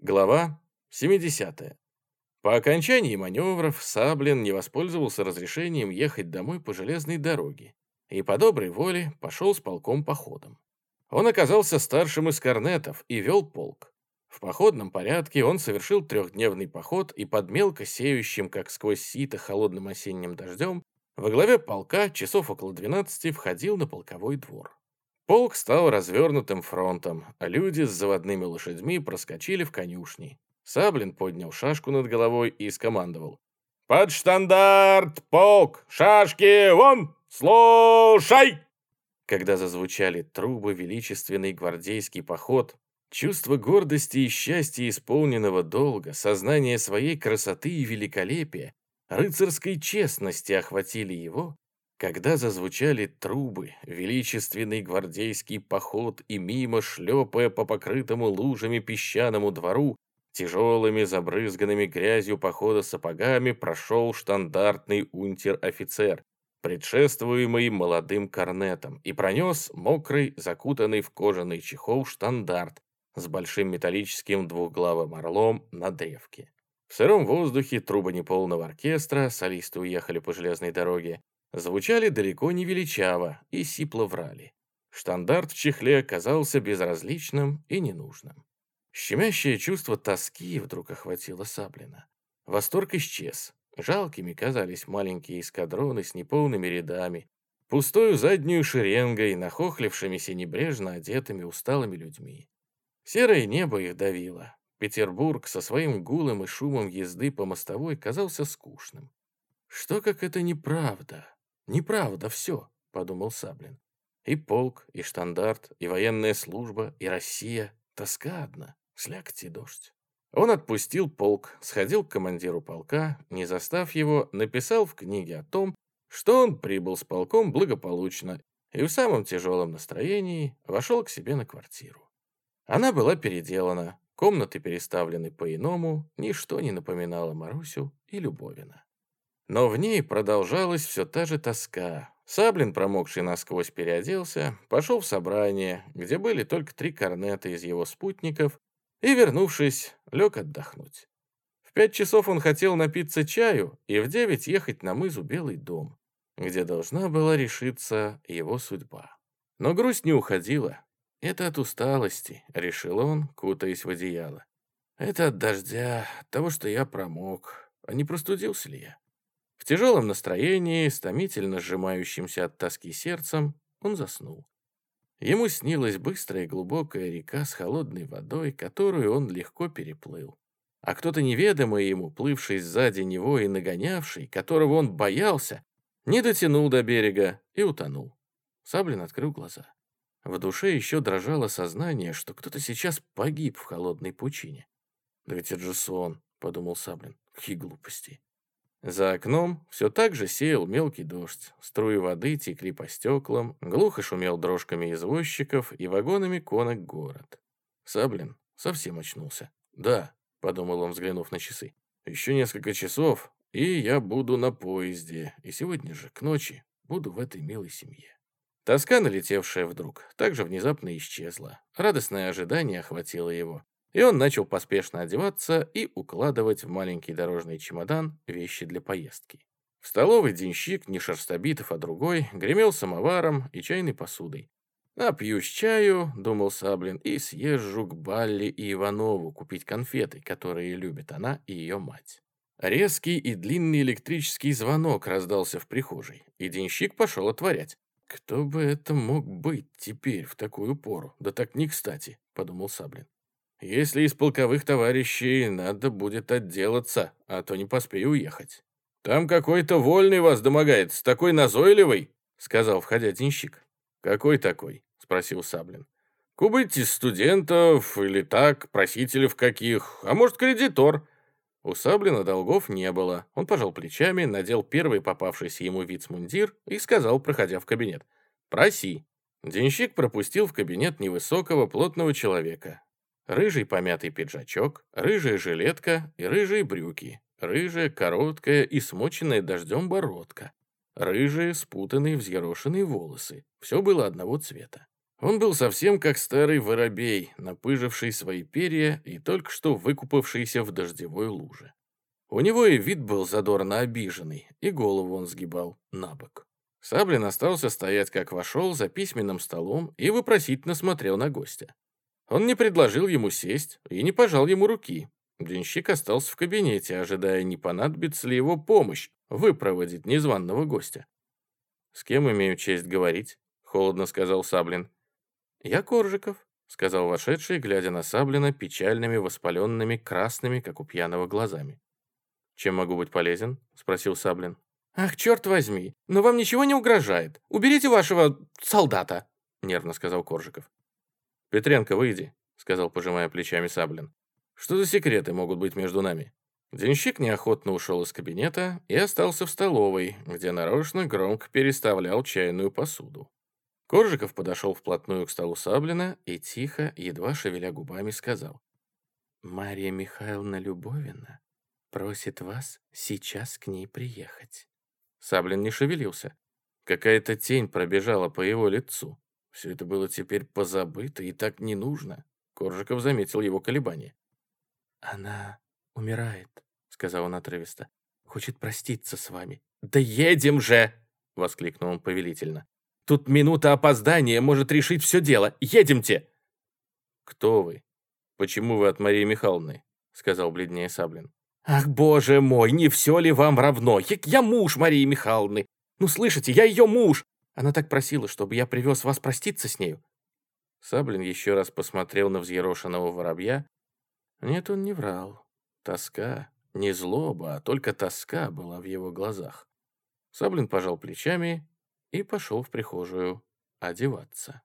Глава 70. По окончании маневров Саблин не воспользовался разрешением ехать домой по железной дороге и по доброй воле пошел с полком походом. Он оказался старшим из корнетов и вел полк. В походном порядке он совершил трехдневный поход и под мелко сеющим, как сквозь сито, холодным осенним дождем, во главе полка часов около 12 входил на полковой двор. Полк стал развернутым фронтом, а люди с заводными лошадьми проскочили в конюшни. Саблин поднял шашку над головой и скомандовал. «Под штандарт, полк! Шашки вон! Слушай!» Когда зазвучали трубы, величественный гвардейский поход, чувство гордости и счастья исполненного долга, сознание своей красоты и великолепия, рыцарской честности охватили его, когда зазвучали трубы, величественный гвардейский поход и мимо, шлепая по покрытому лужами песчаному двору, тяжелыми забрызганными грязью похода сапогами прошел штандартный унтер-офицер, предшествуемый молодым корнетом, и пронес мокрый, закутанный в кожаный чехол штандарт с большим металлическим двухглавым орлом на древке. В сыром воздухе трубы неполного оркестра, солисты уехали по железной дороге, звучали далеко не величаво и сипло врали. Штандарт в чехле оказался безразличным и ненужным. Щемящее чувство тоски вдруг охватило Саблина. Восторг исчез. Жалкими казались маленькие эскадроны с неполными рядами, пустою заднюю шеренгой, нахохлившимися небрежно одетыми усталыми людьми. Серое небо их давило. Петербург со своим гулом и шумом езды по мостовой казался скучным. Что как это неправда? Неправда все, подумал Саблин. И полк, и штандарт, и военная служба, и Россия. Тоска одна, слякоть дождь. Он отпустил полк, сходил к командиру полка, не застав его, написал в книге о том, что он прибыл с полком благополучно и в самом тяжелом настроении вошел к себе на квартиру. Она была переделана, комнаты переставлены по-иному, ничто не напоминало Марусю и Любовина. Но в ней продолжалась все та же тоска. Саблин, промокший насквозь, переоделся, пошел в собрание, где были только три корнета из его спутников, и, вернувшись, лег отдохнуть. В пять часов он хотел напиться чаю и в девять ехать на мызу Белый дом, где должна была решиться его судьба. Но грусть не уходила. Это от усталости, решил он, кутаясь в одеяло. Это от дождя, от того, что я промок. А не простудился ли я? Тяжелом настроении, с томительно сжимающимся от тоски сердцем, он заснул. Ему снилась быстрая глубокая река с холодной водой, которую он легко переплыл. А кто-то неведомый ему, плывший сзади него и нагонявший, которого он боялся, не дотянул до берега и утонул. Саблин открыл глаза. В душе еще дрожало сознание, что кто-то сейчас погиб в холодной пучине. «Да ведь это же сон», — подумал Саблин. «Какие глупости». За окном все так же сеял мелкий дождь, струи воды текли по стеклам, глухо шумел дрожками извозчиков и вагонами конок город. Саблин совсем очнулся. «Да», — подумал он, взглянув на часы, — «еще несколько часов, и я буду на поезде, и сегодня же, к ночи, буду в этой милой семье». Тоска, налетевшая вдруг, также внезапно исчезла. Радостное ожидание охватило его. И он начал поспешно одеваться и укладывать в маленький дорожный чемодан вещи для поездки. В столовой денщик, не Шерстобитов, а другой, гремел самоваром и чайной посудой. «Напьюсь чаю», — думал Саблин, — «и съезжу к Балли и Иванову купить конфеты, которые любит она и ее мать». Резкий и длинный электрический звонок раздался в прихожей, и денщик пошел отворять. «Кто бы это мог быть теперь в такую пору? Да так не кстати», — подумал Саблин. Если из полковых товарищей надо будет отделаться, а то не поспею уехать. Там какой-то вольный вас домогается, такой назойливый, сказал входя денщик. Какой такой? спросил Саблин. Кубыть из студентов или так, просителей в каких, а может, кредитор. У Саблина долгов не было. Он пожал плечами, надел первый попавшийся ему вицмундир и сказал, проходя в кабинет. «Проси». Денщик пропустил в кабинет невысокого, плотного человека рыжий помятый пиджачок, рыжая жилетка и рыжие брюки, рыжая, короткая и смоченная дождем бородка, рыжие, спутанные, взъерошенные волосы. Все было одного цвета. Он был совсем как старый воробей, напыживший свои перья и только что выкупавшийся в дождевой луже. У него и вид был задорно обиженный, и голову он сгибал на бок. Саблин остался стоять, как вошел, за письменным столом и вопросительно смотрел на гостя. Он не предложил ему сесть и не пожал ему руки. Денщик остался в кабинете, ожидая, не понадобится ли его помощь выпроводить незваного гостя. «С кем имею честь говорить?» — холодно сказал Саблин. «Я Коржиков», — сказал вошедший, глядя на Саблина печальными, воспаленными, красными, как у пьяного, глазами. «Чем могу быть полезен?» — спросил Саблин. «Ах, черт возьми! Но вам ничего не угрожает. Уберите вашего солдата!» — нервно сказал Коржиков. «Петренко, выйди», — сказал, пожимая плечами Саблин. «Что за секреты могут быть между нами?» Денщик неохотно ушел из кабинета и остался в столовой, где нарочно громко переставлял чайную посуду. Коржиков подошел вплотную к столу Саблина и тихо, едва шевеля губами, сказал. «Мария Михайловна Любовина просит вас сейчас к ней приехать». Саблин не шевелился. Какая-то тень пробежала по его лицу. Все это было теперь позабыто и так не нужно. Коржиков заметил его колебания. «Она умирает», — сказал он отрывисто. «Хочет проститься с вами». «Да едем же!» — воскликнул он повелительно. Тут минута опоздания может решить все дело. Едемте!» «Кто вы? Почему вы от Марии Михайловны?» — сказал бледнее Саблин. «Ах, боже мой, не все ли вам равно? Я, я муж Марии Михайловны. Ну, слышите, я ее муж. Она так просила, чтобы я привез вас проститься с нею». Саблин еще раз посмотрел на взъерошенного воробья. Нет, он не врал. Тоска, не злоба, а только тоска была в его глазах. Саблин пожал плечами и пошел в прихожую одеваться.